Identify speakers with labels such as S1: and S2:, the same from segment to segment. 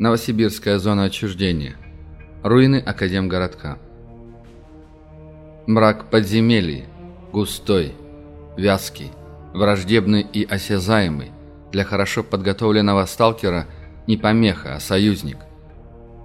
S1: Новосибирская зона отчуждения. Руины Академгородка. Мрак подземелий. Густой, вязкий, враждебный и осязаемый. Для хорошо подготовленного сталкера не помеха, а союзник.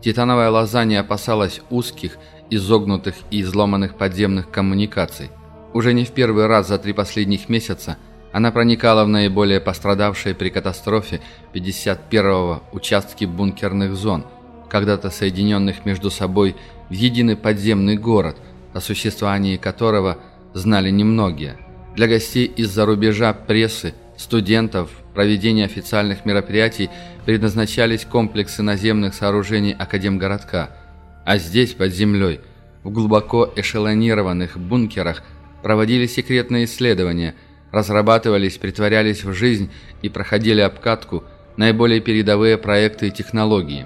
S1: Титановая лоза не опасалась узких, изогнутых и изломанных подземных коммуникаций. Уже не в первый раз за три последних месяца – она проникала в наиболее пострадавшие при катастрофе 51-го участки бункерных зон, когда-то соединенных между собой в единый подземный город, о существовании которого знали немногие. Для гостей из-за рубежа прессы, студентов, проведения официальных мероприятий предназначались комплексы наземных сооружений Академгородка, а здесь, под землей, в глубоко эшелонированных бункерах, проводили секретные исследования – разрабатывались, притворялись в жизнь и проходили обкатку наиболее передовые проекты и технологии.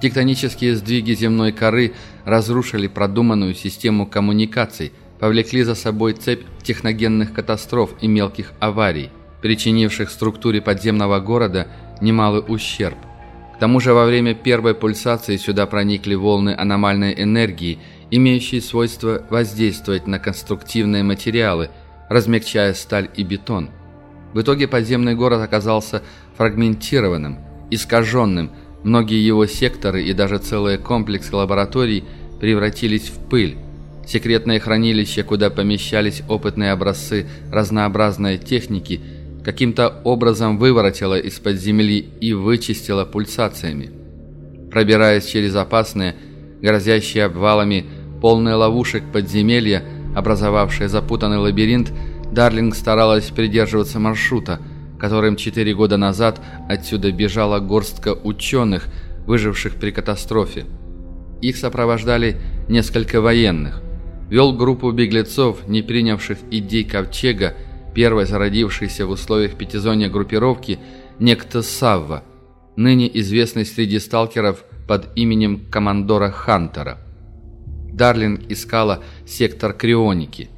S1: Тектонические сдвиги земной коры разрушили продуманную систему коммуникаций, повлекли за собой цепь техногенных катастроф и мелких аварий, причинивших структуре подземного города немалый ущерб. К тому же во время первой пульсации сюда проникли волны аномальной энергии, имеющие свойство воздействовать на конструктивные материалы – размягчая сталь и бетон. В итоге подземный город оказался фрагментированным, искаженным, многие его секторы и даже целые комплексы лабораторий превратились в пыль. Секретное хранилище, куда помещались опытные образцы разнообразной техники, каким-то образом выворотило из-под земли и вычистило пульсациями. Пробираясь через опасные, грозящие обвалами, полные ловушек подземелья, образовавшая запутанный лабиринт, Дарлинг старалась придерживаться маршрута, которым четыре года назад отсюда бежала горстка ученых, выживших при катастрофе. Их сопровождали несколько военных. Вел группу беглецов, не принявших идей Ковчега, первой зародившейся в условиях пятизонья группировки, некто Савва, ныне известный среди сталкеров под именем командора Хантера. Дарлинг искала сектор крионики.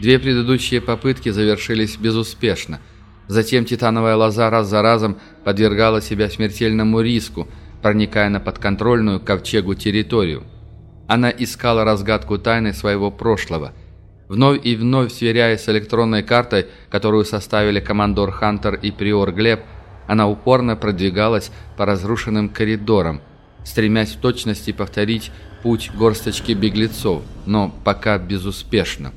S1: Две предыдущие попытки завершились безуспешно. Затем титановая лоза раз за разом подвергала себя смертельному риску, проникая на подконтрольную ковчегу территорию. Она искала разгадку тайны своего прошлого. Вновь и вновь сверяясь с электронной картой, которую составили командор Хантер и приор Глеб, она упорно продвигалась по разрушенным коридорам, стремясь в точности повторить путь горсточки беглецов, но пока безуспешно.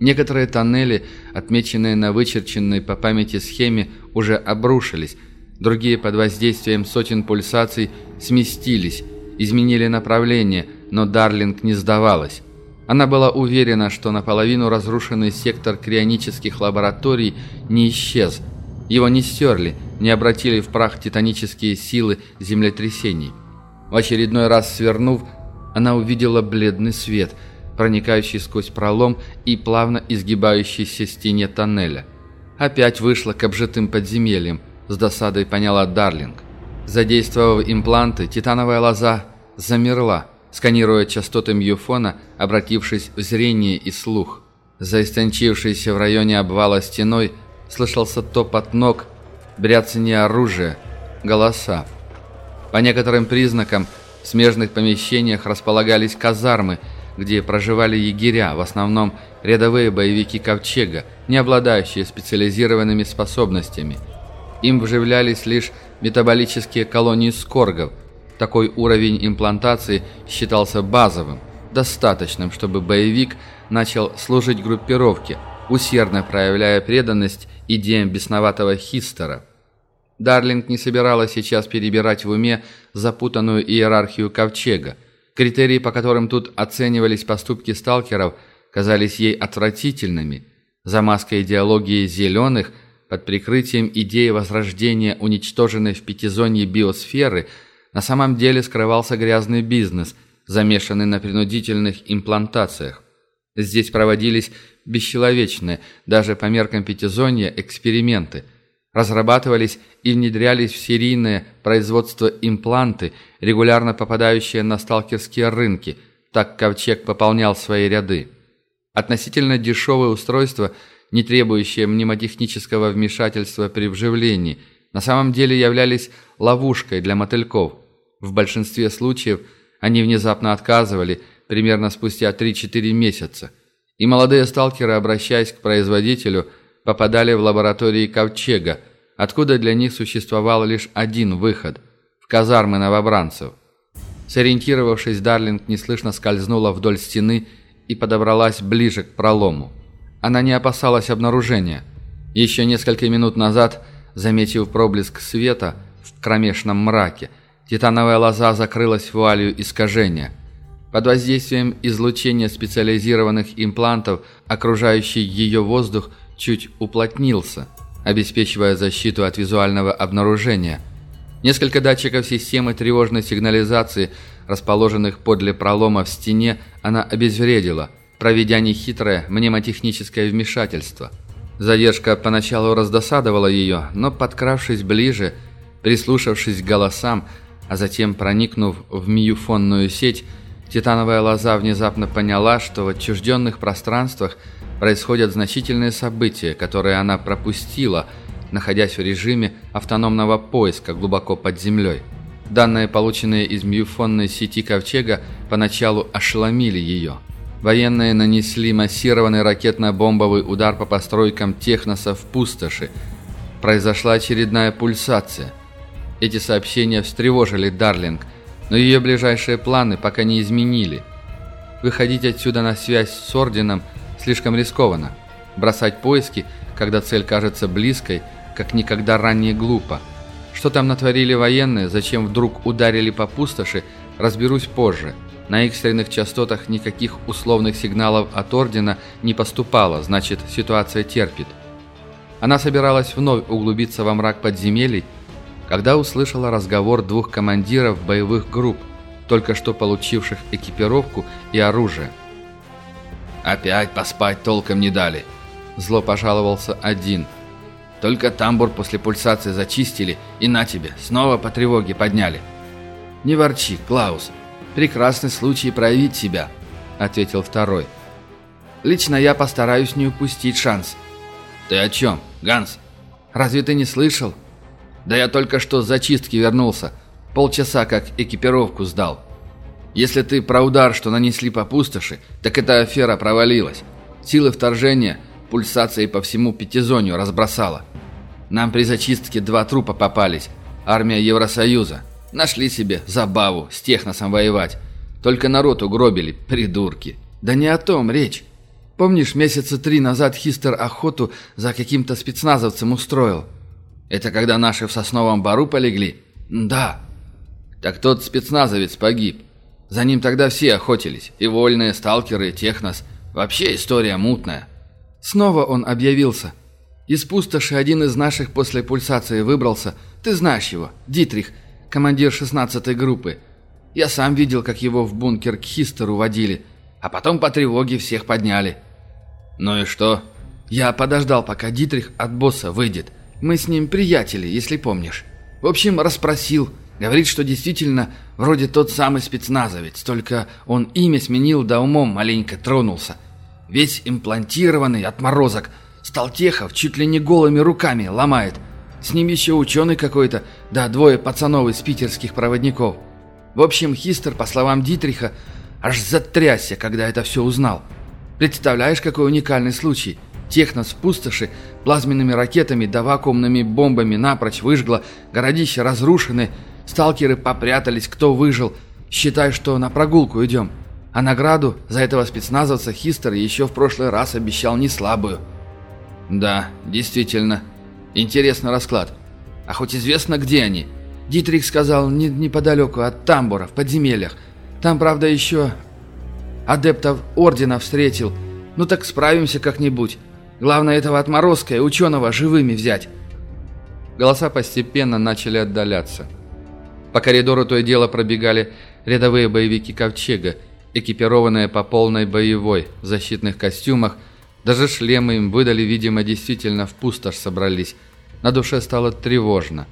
S1: Некоторые тоннели, отмеченные на вычерченной по памяти схеме, уже обрушились, другие под воздействием сотен пульсаций сместились, изменили направление, но Дарлинг не сдавалась. Она была уверена, что наполовину разрушенный сектор крионических лабораторий не исчез. Его не стерли, не обратили в прах титанические силы землетрясений. В очередной раз свернув, она увидела бледный свет, проникающий сквозь пролом и плавно изгибающийся стене тоннеля. Опять вышла к обжитым подземельям, с досадой поняла Дарлинг. Задействовав импланты, титановая лоза замерла, сканируя частоты мьюфона, обратившись в зрение и слух. За в районе обвала стеной слышался топот ног, бряцание оружия, голоса. По некоторым признакам в смежных помещениях располагались казармы, где проживали егеря, в основном рядовые боевики Ковчега, не обладающие специализированными способностями. Им вживлялись лишь метаболические колонии скоргов. Такой уровень имплантации считался базовым, достаточным, чтобы боевик начал служить группировке, усердно проявляя преданность идеям бесноватого Хистера. Дарлинг не собиралась сейчас перебирать в уме запутанную иерархию ковчега. Критерии, по которым тут оценивались поступки сталкеров, казались ей отвратительными. За маской идеологии «зеленых», под прикрытием идеи возрождения уничтоженной в пятизонье биосферы, на самом деле скрывался грязный бизнес, замешанный на принудительных имплантациях. Здесь проводились бесчеловечные, даже по меркам пятизонья, эксперименты – разрабатывались и внедрялись в серийное производство импланты, регулярно попадающие на сталкерские рынки, так Ковчег пополнял свои ряды. Относительно дешевые устройства, не требующие мнемотехнического вмешательства при вживлении, на самом деле являлись ловушкой для мотыльков. В большинстве случаев они внезапно отказывали примерно спустя 3-4 месяца, и молодые сталкеры, обращаясь к производителю, попадали в лаборатории Ковчега, откуда для них существовал лишь один выход – в казармы новобранцев. Сориентировавшись, Дарлинг неслышно скользнула вдоль стены и подобралась ближе к пролому. Она не опасалась обнаружения. Еще несколько минут назад, заметив проблеск света в кромешном мраке, титановая лоза закрылась вуалью искажения. Под воздействием излучения специализированных имплантов окружающий ее воздух чуть уплотнился, обеспечивая защиту от визуального обнаружения. Несколько датчиков системы тревожной сигнализации, расположенных подле пролома в стене, она обезвредила, проведя нехитрое мнемотехническое вмешательство. Задержка поначалу раздосадовала ее, но, подкравшись ближе, прислушавшись к голосам, а затем проникнув в миюфонную сеть, титановая лоза внезапно поняла, что в отчужденных пространствах происходят значительные события, которые она пропустила, находясь в режиме автономного поиска глубоко под землей. Данные, полученные из миюфонной сети Ковчега, поначалу ошеломили ее. Военные нанесли массированный ракетно-бомбовый удар по постройкам Техноса в пустоши. Произошла очередная пульсация. Эти сообщения встревожили Дарлинг, но ее ближайшие планы пока не изменили. Выходить отсюда на связь с Орденом слишком рискованно. Бросать поиски, когда цель кажется близкой, как никогда ранее глупо. Что там натворили военные, зачем вдруг ударили по пустоши, разберусь позже. На экстренных частотах никаких условных сигналов от Ордена не поступало, значит, ситуация терпит. Она собиралась вновь углубиться во мрак подземелий, когда услышала разговор двух командиров боевых групп, только что получивших экипировку и оружие.
S2: «Опять поспать толком не дали», – зло пожаловался один. «Только тамбур после пульсации зачистили, и на тебе, снова по тревоге подняли». «Не ворчи, Клаус, прекрасный случай проявить себя», – ответил второй. «Лично я постараюсь не упустить шанс». «Ты о чем, Ганс?» «Разве ты не слышал?» Да я только что с зачистки вернулся. Полчаса как экипировку сдал. Если ты про удар, что нанесли по пустоши, так эта афера провалилась. Силы вторжения пульсацией по всему пятизонию разбросала. Нам при зачистке два трупа попались. Армия Евросоюза. Нашли себе забаву с техносом воевать. Только народ угробили, придурки.
S3: Да не о том речь. Помнишь, месяца три назад Хистер охоту за каким-то спецназовцем устроил?
S2: Это когда наши в сосновом бару полегли?
S3: Да.
S2: Так тот спецназовец погиб. За ним тогда все охотились. И вольные, сталкеры, технос. Вообще история мутная.
S3: Снова он объявился. Из пустоши один из наших после пульсации выбрался. Ты знаешь его, Дитрих, командир 16-й группы. Я сам видел, как его в бункер к Хистеру водили. А потом по тревоге всех подняли.
S2: Ну и что?
S3: Я подождал, пока Дитрих от босса выйдет. Мы с ним приятели, если помнишь. В общем, расспросил. Говорит, что действительно вроде тот самый спецназовец, только он имя сменил, да умом маленько тронулся. Весь имплантированный, отморозок. Сталтехов чуть ли не голыми руками ломает. С ним еще ученый какой-то, да двое пацанов из питерских проводников. В общем, Хистер, по словам Дитриха, аж затрясся, когда это все узнал. Представляешь, какой уникальный случай? Технос пустоши плазменными ракетами да вакуумными бомбами напрочь выжгло, городища разрушены, сталкеры попрятались, кто выжил. Считай, что на прогулку идем. А награду за этого спецназовца Хистер еще в прошлый раз обещал не слабую.
S2: Да, действительно. Интересный расклад. А хоть известно, где они?
S3: Дитрих сказал, не, неподалеку от тамбура, в подземельях. Там, правда, еще адептов Ордена встретил. Ну так справимся как-нибудь. Главное этого отморозка и ученого живыми взять».
S1: Голоса постепенно начали отдаляться. По коридору то и дело пробегали рядовые боевики Ковчега, экипированные по полной боевой, в защитных костюмах. Даже шлемы им выдали, видимо, действительно в пустошь собрались. На душе стало тревожно.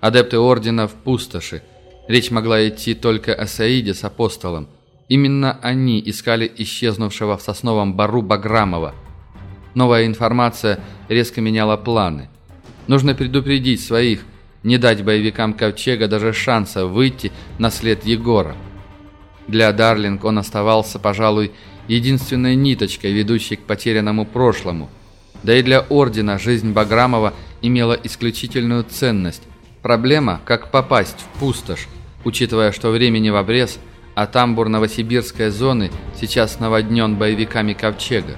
S1: Адепты Ордена в пустоши. Речь могла идти только о Саиде с апостолом. Именно они искали исчезнувшего в сосновом бару Баграмова – Новая информация резко меняла планы. Нужно предупредить своих, не дать боевикам Ковчега даже шанса выйти на след Егора. Для Дарлинг он оставался, пожалуй, единственной ниточкой, ведущей к потерянному прошлому. Да и для Ордена жизнь Баграмова имела исключительную ценность. Проблема, как попасть в пустошь, учитывая, что времени в обрез, а тамбур новосибирской зоны сейчас наводнен боевиками Ковчега.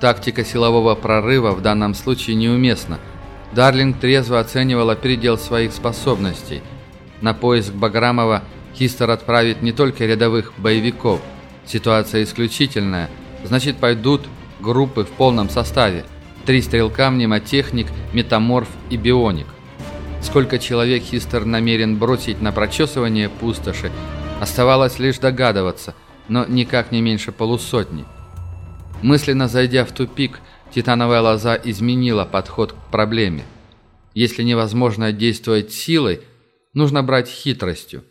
S1: Тактика силового прорыва в данном случае неуместна. Дарлинг трезво оценивала предел своих способностей. На поиск Баграмова Хистер отправит не только рядовых боевиков. Ситуация исключительная. Значит, пойдут группы в полном составе. Три стрелка, мнемотехник, метаморф и бионик. Сколько человек Хистер намерен бросить на прочесывание пустоши, оставалось лишь догадываться, но никак не меньше полусотни. Мысленно зайдя в тупик, титановая лоза изменила подход к проблеме. Если невозможно действовать силой, нужно брать хитростью.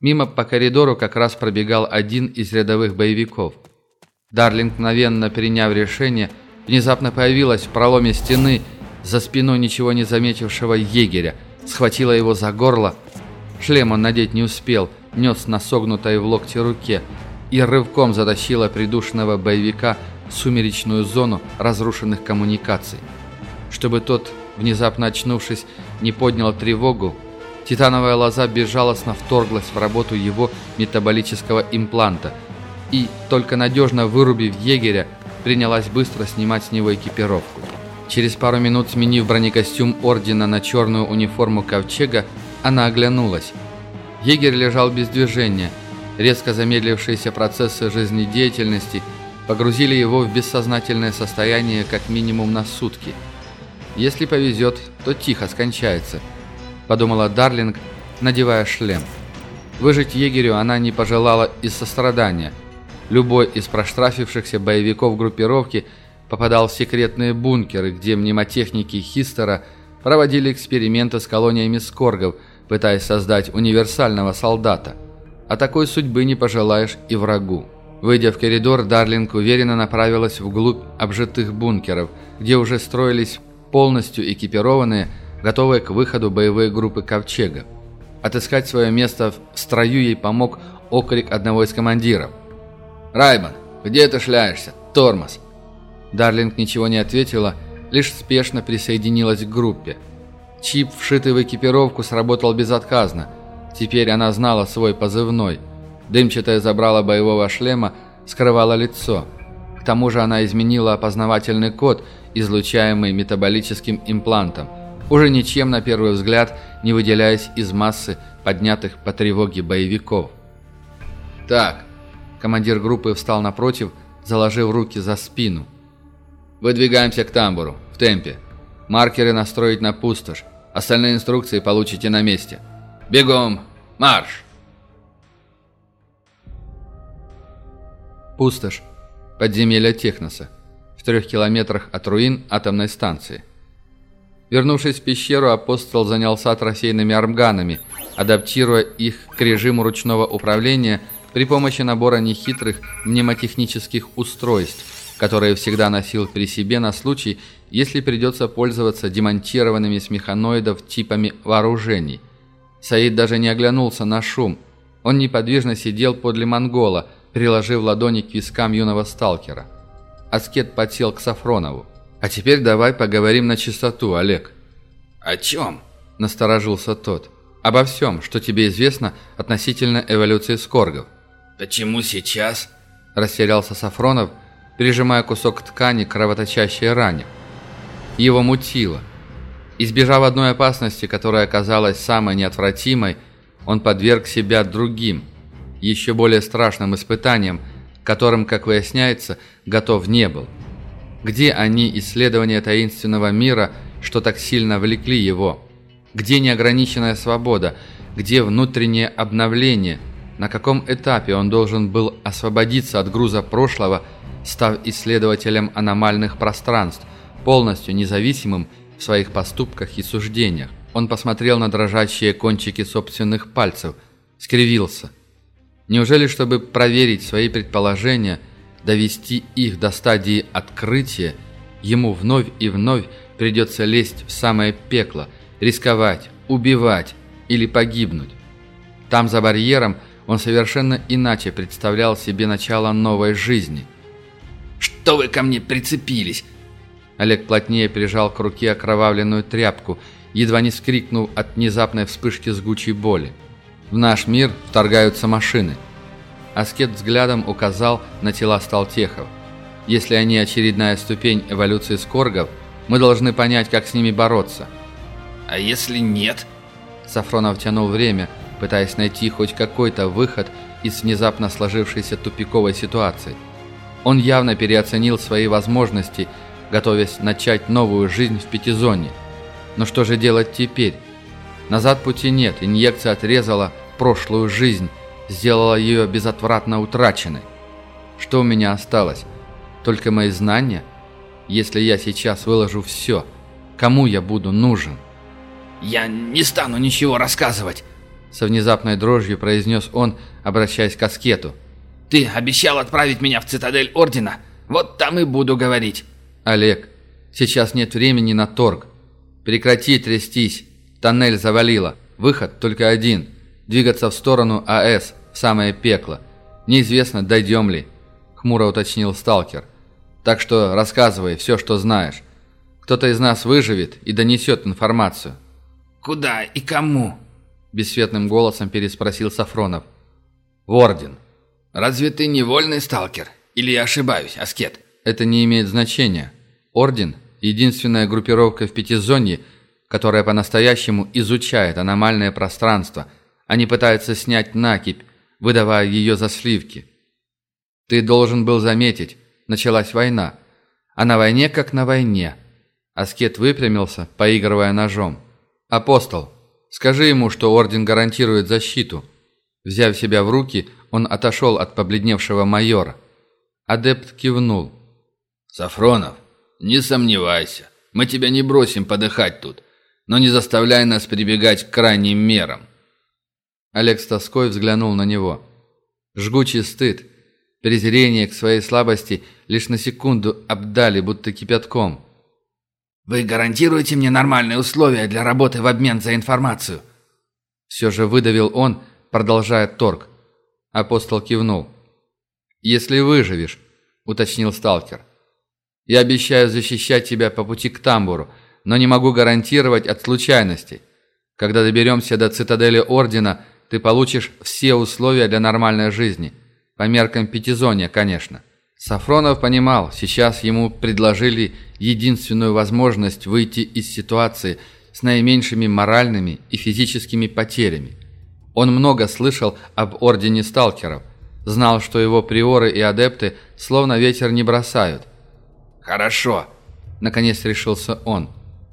S1: Мимо по коридору как раз пробегал один из рядовых боевиков. Дарлинг, мгновенно приняв решение, внезапно появилась в проломе стены за спиной ничего не заметившего егеря, схватила его за горло. Шлем он надеть не успел, нес на согнутой в локте руке – и рывком затащила придушенного боевика сумеречную зону разрушенных коммуникаций. Чтобы тот, внезапно очнувшись, не поднял тревогу, титановая лоза безжалостно вторглась в работу его метаболического импланта и, только надежно вырубив егеря, принялась быстро снимать с него экипировку. Через пару минут, сменив бронекостюм Ордена на черную униформу Ковчега, она оглянулась. Егерь лежал без движения – Резко замедлившиеся процессы жизнедеятельности погрузили его в бессознательное состояние как минимум на сутки. Если повезет, то тихо скончается, подумала Дарлинг, надевая шлем. Выжить егерю она не пожелала из сострадания. Любой из проштрафившихся боевиков группировки попадал в секретные бункеры, где мнемотехники Хистера проводили эксперименты с колониями скоргов, пытаясь создать универсального солдата – а такой судьбы не пожелаешь и врагу. Выйдя в коридор, Дарлинг уверенно направилась вглубь обжитых бункеров, где уже строились полностью экипированные, готовые к выходу боевые группы Ковчега. Отыскать свое место в строю ей помог окрик одного из командиров. «Райбан, где ты шляешься? Тормоз!» Дарлинг ничего не ответила, лишь спешно присоединилась к группе. Чип, вшитый в экипировку, сработал безотказно – Теперь она знала свой позывной. Дымчатая забрала боевого шлема скрывала лицо. К тому же она изменила опознавательный код, излучаемый метаболическим имплантом, уже ничем на первый взгляд не выделяясь из массы поднятых по тревоге боевиков. «Так», – командир группы встал напротив, заложив руки за спину. «Выдвигаемся к тамбуру, в темпе. Маркеры настроить на пустошь. Остальные инструкции получите на месте». «Бегом! Марш!» Пустошь. Подземелье Техноса. В трех километрах от руин атомной станции. Вернувшись в пещеру, апостол занялся трофейными армганами, адаптируя их к режиму ручного управления при помощи набора нехитрых мнемотехнических устройств, которые всегда носил при себе на случай, если придется пользоваться демонтированными с механоидов типами вооружений. Саид даже не оглянулся на шум. Он неподвижно сидел подле монгола, приложив ладони к вискам юного сталкера. Аскет подсел к Сафронову. «А теперь давай поговорим на чистоту, Олег».
S2: «О чем?»
S1: – насторожился тот. «Обо всем, что тебе известно относительно эволюции скоргов».
S2: «Почему сейчас?»
S1: – растерялся Сафронов, прижимая кусок ткани к кровоточащей ране. Его мутило. Избежав одной опасности, которая оказалась самой неотвратимой, он подверг себя другим, еще более страшным испытаниям, которым, как выясняется, готов не был. Где они, исследования таинственного мира, что так сильно влекли его? Где неограниченная свобода? Где внутреннее обновление? На каком этапе он должен был освободиться от груза прошлого, став исследователем аномальных пространств, полностью независимым в своих поступках и суждениях. Он посмотрел на дрожащие кончики собственных пальцев, скривился. Неужели, чтобы проверить свои предположения, довести их до стадии открытия, ему вновь и вновь придется лезть в самое пекло, рисковать, убивать или погибнуть. Там, за барьером, он совершенно иначе представлял себе начало новой жизни.
S2: «Что вы ко мне прицепились?»
S1: Олег плотнее прижал к руке окровавленную тряпку, едва не скрикнув от внезапной вспышки сгучей боли. В наш мир вторгаются машины. Аскет взглядом указал на тела сталтехов. Если они очередная ступень эволюции скоргов, мы должны понять, как с ними бороться.
S2: «А если нет?»
S1: Сафронов тянул время, пытаясь найти хоть какой-то выход из внезапно сложившейся тупиковой ситуации. Он явно переоценил свои возможности, готовясь начать новую жизнь в пятизоне. Но что же делать теперь? Назад пути нет, инъекция отрезала прошлую жизнь, сделала ее безотвратно утраченной. Что у меня осталось? Только мои знания? Если я сейчас выложу все, кому я буду нужен?
S2: «Я не стану ничего рассказывать»,
S1: со внезапной дрожью произнес он, обращаясь к аскету.
S2: «Ты обещал отправить меня в цитадель Ордена. Вот там и буду говорить».
S1: «Олег, сейчас нет времени на торг. Прекрати трястись. Тоннель завалило. Выход только один. Двигаться в сторону АЭС, в самое пекло. Неизвестно, дойдем ли», — хмуро уточнил сталкер. «Так что рассказывай все, что знаешь. Кто-то из нас выживет и донесет информацию».
S2: «Куда и кому?»
S1: – бесцветным голосом переспросил Сафронов. «В орден».
S2: «Разве ты не вольный сталкер? Или я ошибаюсь, аскет?»
S1: «Это не имеет значения. Орден – единственная группировка в Пятизонье, которая по-настоящему изучает аномальное пространство, а не пытается снять накипь, выдавая ее за сливки. Ты должен был заметить, началась война. А на войне как на войне». Аскет выпрямился, поигрывая ножом. «Апостол, Скажи ему, что Орден гарантирует защиту». Взяв себя в руки, он отошел от побледневшего майора. Адепт кивнул.
S2: «Сафронов, не сомневайся, мы тебя не бросим подыхать тут, но не заставляй нас прибегать к крайним мерам».
S1: Олег с тоской взглянул на него. Жгучий стыд, презрение к своей слабости лишь на секунду обдали, будто кипятком.
S2: Вы гарантируете мне нормальные условия для работы в обмен за информацию?»
S1: Все же выдавил он, продолжая торг. Апостол кивнул. «Если выживешь», — уточнил сталкер. «Я обещаю защищать тебя по пути к тамбуру, но не могу гарантировать от случайностей. Когда доберемся до цитадели Ордена, ты получишь все условия для нормальной жизни. По меркам пятизония, конечно. Сафронов понимал, сейчас ему предложили единственную возможность выйти из ситуации с наименьшими моральными и физическими потерями. Он много слышал об Ордене Сталкеров, знал, что его приоры и адепты словно ветер не бросают.
S2: «Хорошо», — наконец решился он.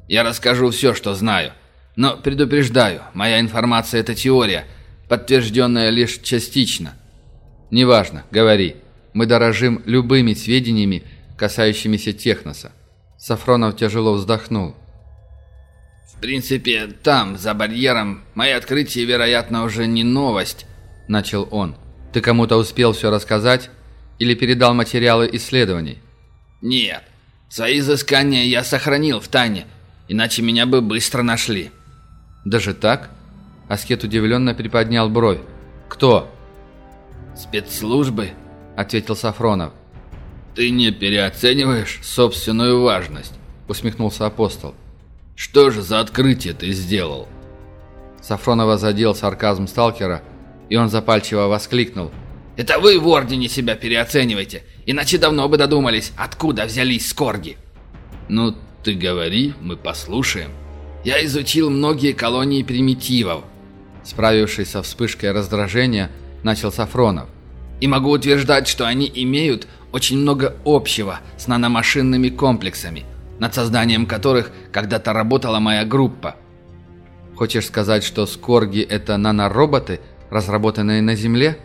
S2: «Я расскажу все, что знаю. Но предупреждаю, моя информация — это теория, подтвержденная лишь частично».
S1: «Неважно, говори». Мы дорожим любыми сведениями, касающимися Техноса. Сафронов тяжело вздохнул.
S2: «В принципе, там, за барьером, мои открытия, вероятно, уже не новость», — начал он. «Ты кому-то успел все рассказать? Или передал материалы исследований?» «Нет. Свои изыскания я сохранил в тайне, иначе меня бы быстро нашли».
S1: «Даже так?» Аскет удивленно приподнял бровь. «Кто?»
S2: «Спецслужбы», —
S1: ответил Сафронов.
S2: «Ты не переоцениваешь собственную важность», — усмехнулся апостол. «Что же за открытие ты сделал?»
S1: Сафронова задел сарказм сталкера, и он запальчиво воскликнул.
S2: «Это вы в Ордене себя переоцениваете, иначе давно бы додумались, откуда взялись скорги». «Ну, ты говори, мы послушаем. Я изучил многие колонии примитивов».
S1: Справившись со вспышкой раздражения, начал Сафронов
S2: и могу утверждать, что они имеют очень много общего с наномашинными комплексами, над созданием которых когда-то работала моя группа.
S1: Хочешь сказать, что скорги – это нанороботы, разработанные на Земле?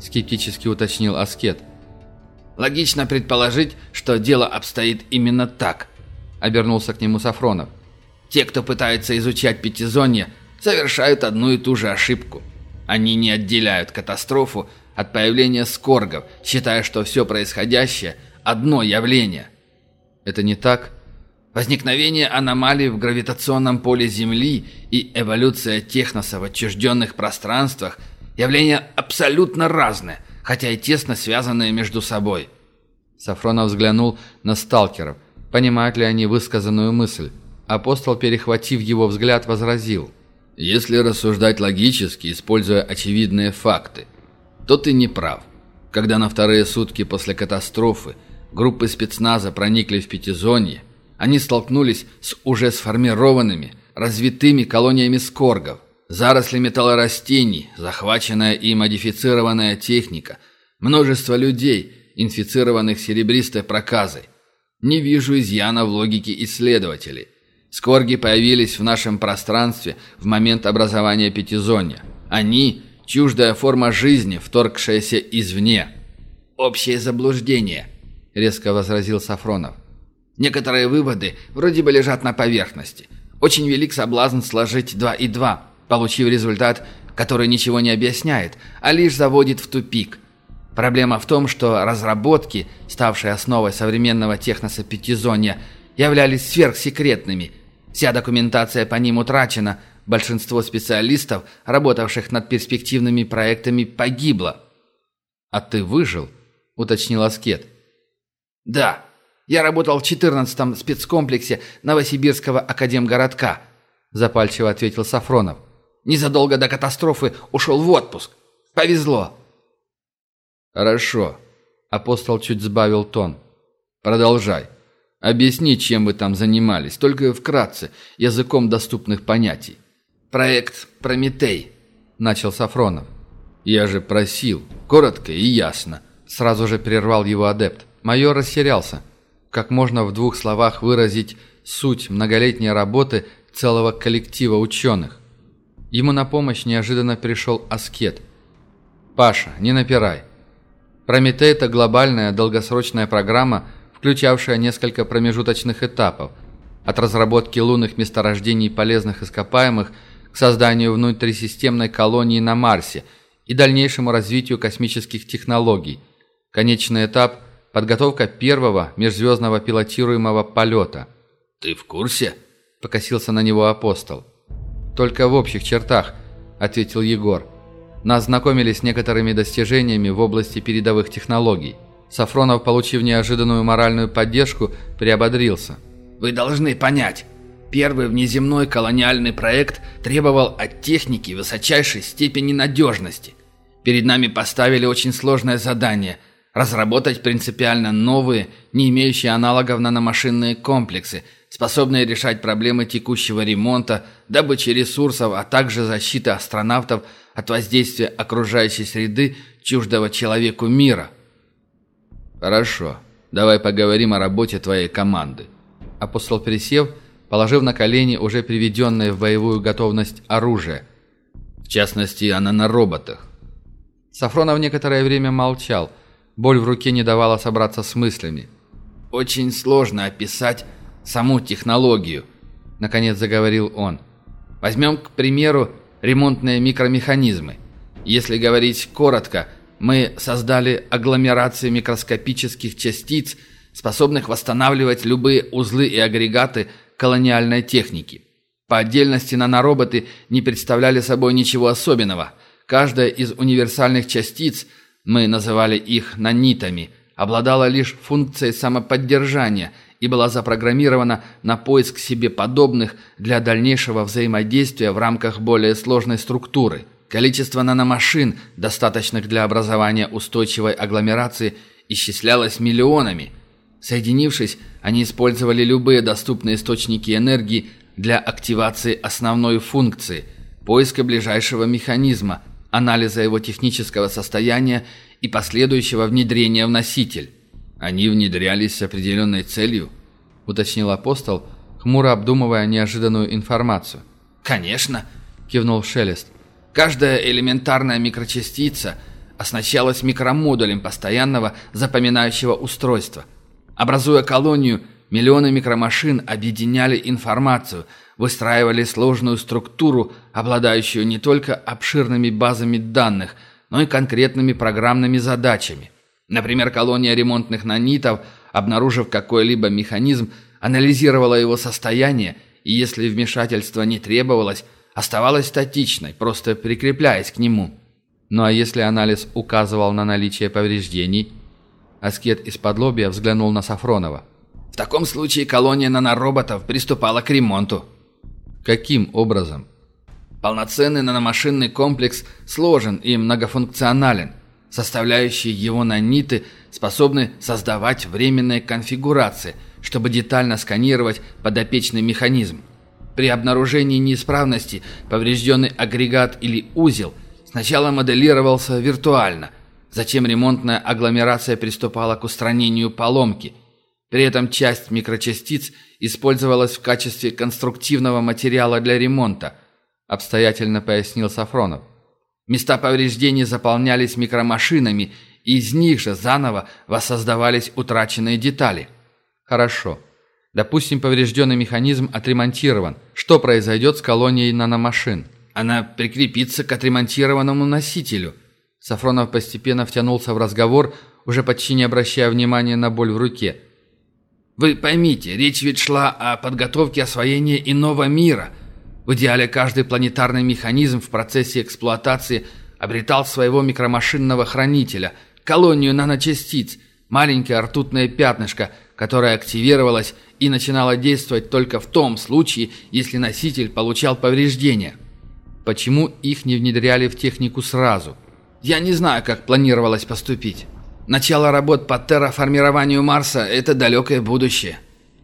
S1: Скептически уточнил Аскет.
S2: Логично предположить, что дело обстоит именно так, обернулся к нему Сафронов. Те, кто пытается изучать пятизонье, совершают одну и ту же ошибку. Они не отделяют катастрофу от появления скоргов, считая, что все происходящее – одно явление.
S1: Это не так?
S2: Возникновение аномалий в гравитационном поле Земли и эволюция техноса в отчужденных пространствах – явления абсолютно разные, хотя и тесно связанные между собой.
S1: Сафронов взглянул на сталкеров, понимают ли они высказанную мысль. Апостол, перехватив его взгляд, возразил.
S2: «Если рассуждать логически, используя очевидные факты, то ты не прав. Когда на вторые сутки после катастрофы группы спецназа проникли в Пятизонье, они столкнулись с уже сформированными, развитыми колониями скоргов, заросли металлорастений, захваченная и модифицированная техника, множество людей – инфицированных серебристой проказой. Не вижу изъяна в логике исследователей. Скорги появились в нашем пространстве в момент образования пятизонья. Они – чуждая форма жизни, вторгшаяся извне. «Общее заблуждение», – резко возразил Сафронов. «Некоторые выводы вроде бы лежат на поверхности. Очень велик соблазн сложить два и два, получив результат, который ничего не объясняет, а лишь заводит в тупик. Проблема в том, что разработки, ставшие основой современного техноса пятизонья, являлись сверхсекретными. Вся документация по ним утрачена, большинство специалистов, работавших над перспективными проектами, погибло.
S1: «А ты выжил?» – уточнил Аскет.
S2: «Да. Я работал в 14-м спецкомплексе Новосибирского академгородка», – запальчиво ответил Сафронов. «Незадолго до катастрофы ушел в отпуск. Повезло».
S1: «Хорошо». Апостол чуть сбавил тон. «Продолжай. Объясни, чем вы там занимались, только вкратце, языком доступных понятий».
S2: «Проект «Прометей», — начал Сафронов.
S1: «Я же просил. Коротко и ясно». Сразу же прервал его адепт. Майор растерялся. Как можно в двух словах выразить суть многолетней работы целого коллектива ученых? Ему на помощь неожиданно пришел аскет. «Паша, не напирай. Прометей – это глобальная долгосрочная программа, включавшая несколько промежуточных этапов, от разработки лунных месторождений полезных ископаемых к созданию внутрисистемной колонии на Марсе и дальнейшему развитию космических технологий. Конечный этап – подготовка первого межзвездного пилотируемого полета.
S2: «Ты в курсе?»
S1: – покосился на него апостол. «Только в общих чертах», – ответил Егор. Нас знакомили с некоторыми достижениями в области передовых технологий. Сафронов, получив неожиданную моральную поддержку, приободрился.
S2: «Вы должны понять, первый внеземной колониальный проект требовал от техники высочайшей степени надежности. Перед нами поставили очень сложное задание – разработать принципиально новые, не имеющие аналогов наномашинные комплексы, способные решать проблемы текущего ремонта, добычи ресурсов, а также защиты астронавтов – от воздействия окружающей среды чуждого человеку мира.
S1: Хорошо, давай поговорим о работе твоей команды. Апостол пересев, положив на колени уже приведенное в боевую готовность оружие. В частности, она на роботах. Сафронов некоторое время молчал. Боль в руке не давала собраться с мыслями.
S2: «Очень сложно описать саму технологию», — наконец заговорил он. «Возьмем, к примеру, ремонтные микромеханизмы. Если говорить коротко, мы создали агломерации микроскопических частиц, способных восстанавливать любые узлы и агрегаты колониальной техники. По отдельности нанороботы не представляли собой ничего особенного. Каждая из универсальных частиц, мы называли их нанитами, обладала лишь функцией самоподдержания – и была запрограммирована на поиск себе подобных для дальнейшего взаимодействия в рамках более сложной структуры. Количество наномашин, достаточных для образования устойчивой агломерации, исчислялось миллионами. Соединившись, они использовали любые доступные источники энергии для активации основной функции – поиска ближайшего механизма, анализа его технического состояния и последующего внедрения в носитель.
S1: «Они внедрялись с определенной целью?» – уточнил апостол, хмуро обдумывая неожиданную информацию.
S2: «Конечно!» – кивнул Шелест. «Каждая элементарная микрочастица оснащалась микромодулем постоянного запоминающего устройства. Образуя колонию, миллионы микромашин объединяли информацию, выстраивали сложную структуру, обладающую не только обширными базами данных, но и конкретными программными задачами. Например, колония ремонтных нанитов, обнаружив какой-либо механизм,
S3: анализировала его состояние и, если вмешательство не требовалось, оставалась статичной, просто прикрепляясь к нему. Ну а если анализ указывал на наличие повреждений? Аскет из-под взглянул на Сафронова. В таком случае колония нанороботов приступала к ремонту.
S1: Каким образом?
S3: Полноценный наномашинный комплекс сложен и многофункционален. Составляющие его наниты способны создавать временные конфигурации, чтобы детально сканировать подопечный механизм. При обнаружении неисправности поврежденный агрегат или узел сначала моделировался виртуально, затем ремонтная агломерация приступала к устранению поломки. При этом часть микрочастиц использовалась в качестве конструктивного материала для ремонта – обстоятельно пояснил Сафронов. Места повреждений заполнялись микромашинами, и из них же заново воссоздавались утраченные детали.
S1: Хорошо. Допустим, поврежденный механизм отремонтирован. Что произойдет с колонией наномашин?
S3: Она прикрепится к отремонтированному носителю.
S1: Сафронов постепенно втянулся в разговор, уже почти не обращая внимания на боль в руке.
S3: Вы поймите, речь ведь шла о подготовке освоения иного мира – в идеале каждый планетарный механизм в процессе эксплуатации обретал своего микромашинного хранителя, колонию наночастиц, маленькое ртутное пятнышко, которое активировалось и начинало действовать только в том случае, если носитель получал повреждения.
S1: Почему их не внедряли в технику сразу?
S3: Я не знаю, как планировалось поступить. Начало работ по терраформированию Марса – это далекое будущее.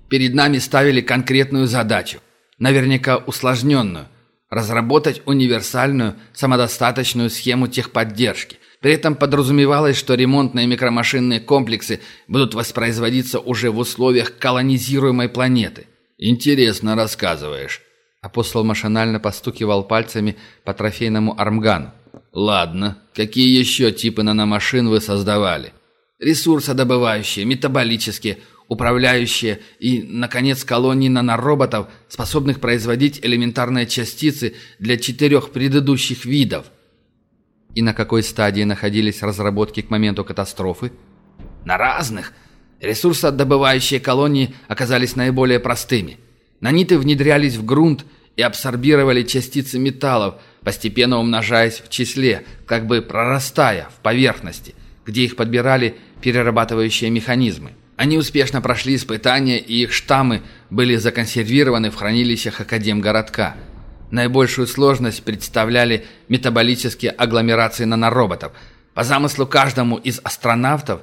S3: Перед нами ставили конкретную задачу наверняка усложненную, разработать универсальную, самодостаточную схему техподдержки. При этом подразумевалось, что ремонтные микромашинные комплексы будут воспроизводиться уже в условиях колонизируемой планеты.
S1: «Интересно рассказываешь». Апостол машинально постукивал пальцами по трофейному армгану. «Ладно, какие еще типы наномашин вы создавали?»
S3: «Ресурсодобывающие, метаболические, управляющие и, наконец, колонии нанороботов, способных производить элементарные частицы для четырех предыдущих видов.
S1: И на какой стадии находились разработки к моменту катастрофы?
S3: На разных. Ресурсодобывающие колонии оказались наиболее простыми. Наниты внедрялись в грунт и абсорбировали частицы металлов, постепенно умножаясь в числе, как бы прорастая в поверхности, где их подбирали перерабатывающие механизмы. Они успешно прошли испытания, и их штаммы были законсервированы в хранилищах Академгородка. Наибольшую сложность представляли метаболические агломерации нанороботов. По замыслу каждому из астронавтов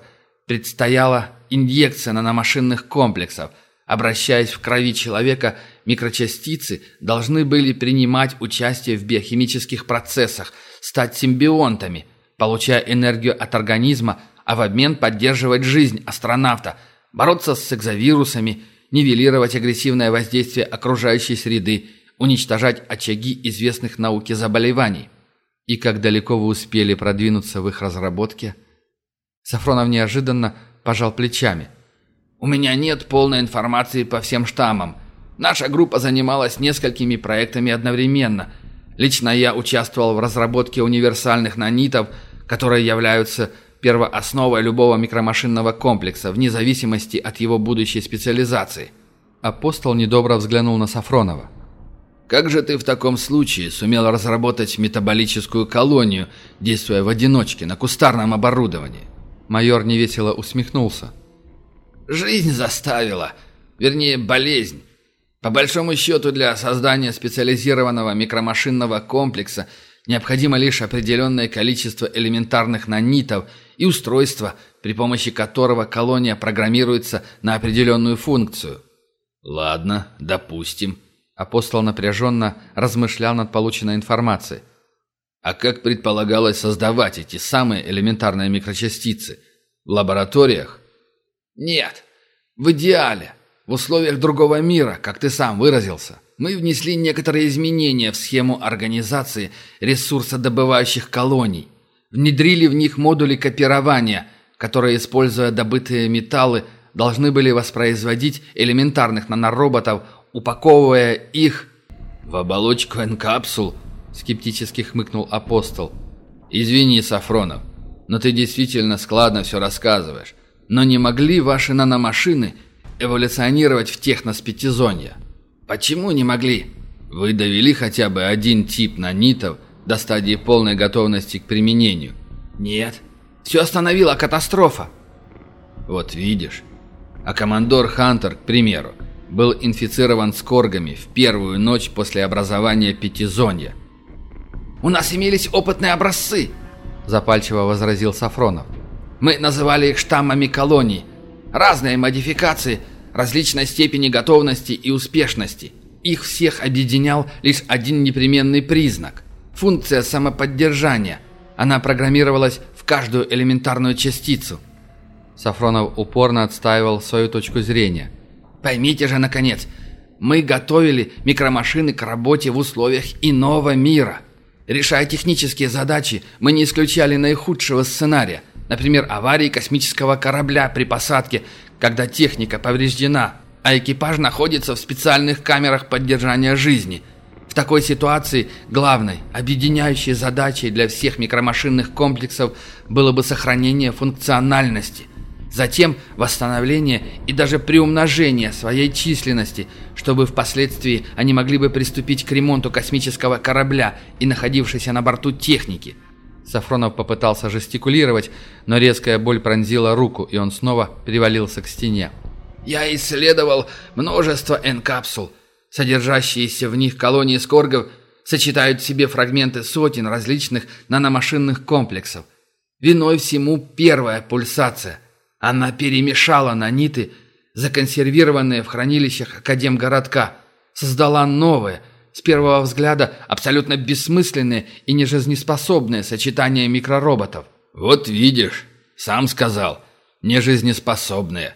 S3: предстояла инъекция наномашинных комплексов. Обращаясь в крови человека, микрочастицы должны были принимать участие в биохимических процессах, стать симбионтами, получая энергию от организма – а в обмен поддерживать жизнь астронавта, бороться с экзовирусами, нивелировать агрессивное воздействие окружающей среды, уничтожать очаги известных науке заболеваний.
S1: И как далеко вы успели продвинуться в их разработке? Сафронов неожиданно пожал плечами.
S3: «У меня нет полной информации по всем штаммам. Наша группа занималась несколькими проектами одновременно. Лично я участвовал в разработке универсальных нанитов, которые являются первоосновой любого микромашинного комплекса, вне зависимости от его будущей специализации.
S1: Апостол недобро взглянул на Сафронова.
S2: «Как же ты в таком случае сумел разработать метаболическую колонию, действуя в одиночке на кустарном оборудовании?»
S1: Майор невесело усмехнулся.
S3: «Жизнь заставила. Вернее, болезнь. По большому счету, для создания специализированного микромашинного комплекса необходимо лишь определенное количество элементарных нанитов – и устройство, при помощи которого колония программируется на определенную функцию.
S2: «Ладно, допустим».
S1: Апостол напряженно размышлял над полученной информацией.
S2: А как предполагалось создавать эти самые элементарные микрочастицы? В лабораториях?
S3: Нет. В идеале. В условиях другого мира, как ты сам выразился. Мы внесли некоторые изменения в схему организации ресурсодобывающих колоний внедрили в них модули копирования, которые, используя добытые металлы, должны были воспроизводить элементарных нанороботов, упаковывая их
S2: в оболочку энкапсул,
S1: скептически хмыкнул апостол.
S2: Извини, Сафронов, но ты действительно складно все рассказываешь. Но не могли ваши наномашины эволюционировать в техноспятизонье. Почему не могли? Вы довели хотя бы один тип нанитов до стадии полной готовности к применению?
S3: Нет. Все остановила катастрофа.
S2: Вот видишь. А командор Хантер, к примеру, был инфицирован скоргами в первую ночь после образования пятизонья.
S3: «У нас имелись опытные образцы», – запальчиво возразил Сафронов. «Мы называли их штаммами колоний. Разные модификации, различной степени готовности и успешности. Их всех объединял лишь один непременный признак – функция самоподдержания. Она программировалась в каждую элементарную частицу».
S1: Сафронов упорно отстаивал свою точку зрения.
S3: «Поймите же, наконец, мы готовили микромашины к работе в условиях иного мира. Решая технические задачи, мы не исключали наихудшего сценария, например, аварии космического корабля при посадке, когда техника повреждена, а экипаж находится в специальных камерах поддержания жизни. В такой ситуации главной, объединяющей задачей для всех микромашинных комплексов было бы сохранение функциональности – Затем восстановление и даже приумножение своей численности, чтобы впоследствии они могли бы приступить к ремонту космического корабля и находившейся на борту техники.
S1: Сафронов попытался жестикулировать, но резкая боль пронзила руку, и он снова привалился к стене.
S3: «Я исследовал множество N-капсул. Содержащиеся в них колонии скоргов сочетают в себе фрагменты сотен различных наномашинных комплексов. Виной всему первая пульсация. Она перемешала наниты, законсервированные в хранилищах Академгородка, создала новое, с первого взгляда абсолютно бессмысленное и нежизнеспособное сочетание микророботов.
S2: «Вот видишь, сам сказал, нежизнеспособные».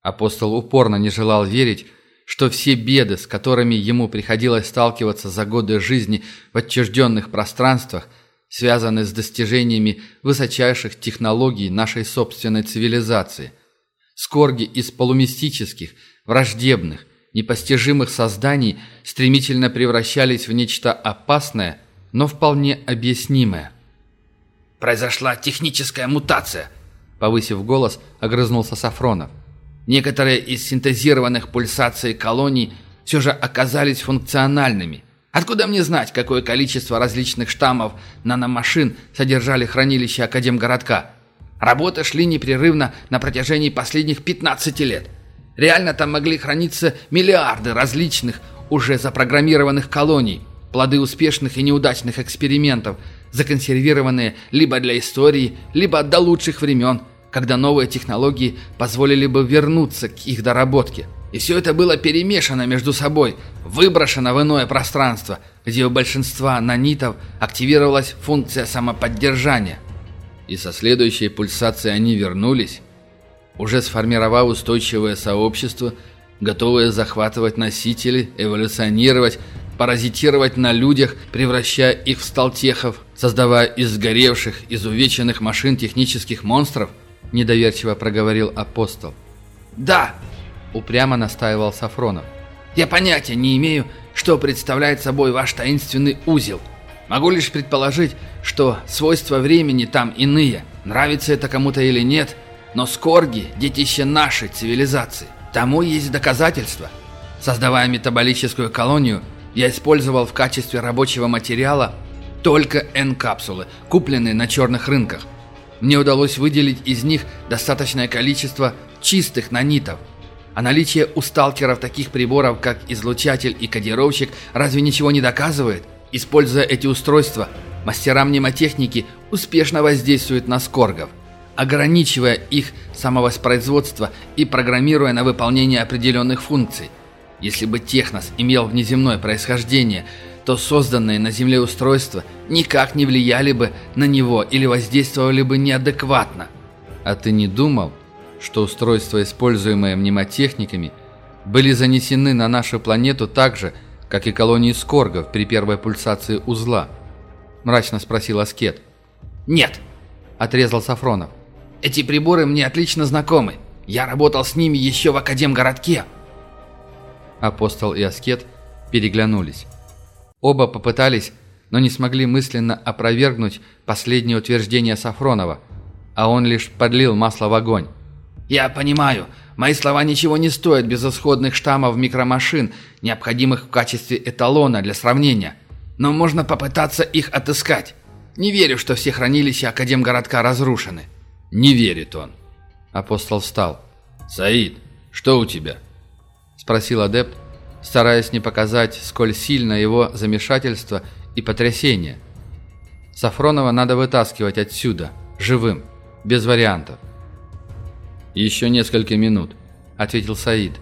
S1: Апостол упорно не желал верить, что все беды, с которыми ему приходилось сталкиваться за годы жизни в отчужденных пространствах – связаны с достижениями высочайших технологий нашей собственной цивилизации. Скорги из полумистических, враждебных, непостижимых созданий стремительно превращались в нечто опасное, но вполне объяснимое.
S3: «Произошла техническая мутация», — повысив голос, огрызнулся Сафронов. «Некоторые из синтезированных пульсаций колоний все же оказались функциональными — Откуда мне знать, какое количество различных штаммов наномашин содержали хранилища Академгородка? Работы шли непрерывно на протяжении последних 15 лет. Реально там могли храниться миллиарды различных, уже запрограммированных колоний, плоды успешных и неудачных экспериментов, законсервированные либо для истории, либо до лучших времен, когда новые технологии позволили бы вернуться к их доработке. И все это было перемешано между собой, выброшено в иное пространство, где у большинства нанитов активировалась функция самоподдержания.
S2: И со следующей пульсацией они вернулись, уже сформировав устойчивое сообщество, готовое захватывать носители, эволюционировать, паразитировать на людях, превращая их в сталтехов, создавая из сгоревших, изувеченных машин технических монстров, недоверчиво проговорил апостол.
S3: «Да!»
S1: – упрямо настаивал Сафронов.
S3: «Я понятия не имею, что представляет собой ваш таинственный узел. Могу лишь предположить, что свойства времени там иные, нравится это кому-то или нет, но скорги – детище нашей цивилизации. Тому есть доказательства. Создавая метаболическую колонию, я использовал в качестве рабочего материала только N-капсулы, купленные на черных рынках. Мне удалось выделить из них достаточное количество чистых нанитов – а наличие у сталкеров таких приборов, как излучатель и кодировщик, разве ничего не доказывает? Используя эти устройства, мастера мнемотехники успешно воздействуют на скоргов, ограничивая их самовоспроизводство и программируя на выполнение определенных функций. Если бы Технос имел внеземное происхождение, то созданные на Земле устройства никак не влияли бы на него или воздействовали бы неадекватно.
S1: А ты не думал, что устройства, используемые мнемотехниками, были занесены на нашу планету так же, как и колонии скоргов при первой пульсации узла? Мрачно спросил Аскет.
S3: «Нет», — отрезал Сафронов. «Эти приборы мне отлично знакомы. Я работал с ними еще в Академгородке».
S1: Апостол и Аскет переглянулись. Оба попытались, но не смогли мысленно опровергнуть последнее утверждение Сафронова, а он лишь подлил масло в огонь.
S3: Я понимаю, Мои слова ничего не стоят без исходных штаммов микромашин, необходимых в качестве эталона для сравнения. Но можно попытаться их отыскать. Не верю, что все хранилища Академгородка разрушены».
S1: «Не верит он». Апостол встал. «Саид, что у тебя?» Спросил адепт, стараясь не показать, сколь сильно его замешательство и потрясение. Сафронова надо вытаскивать отсюда, живым, без вариантов. «Еще несколько минут», — ответил Саид.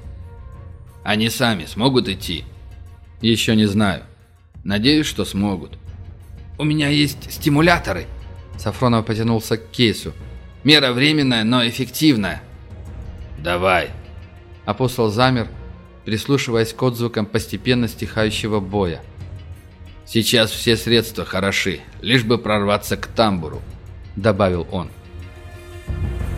S2: «Они сами смогут идти?»
S1: «Еще не знаю. Надеюсь, что смогут».
S3: «У меня есть стимуляторы», — Сафронов потянулся к кейсу. «Мера временная, но эффективная».
S2: «Давай».
S1: Апостол замер, прислушиваясь к отзвукам постепенно стихающего боя.
S2: «Сейчас все средства хороши, лишь бы прорваться к тамбуру», — добавил он. Thank you.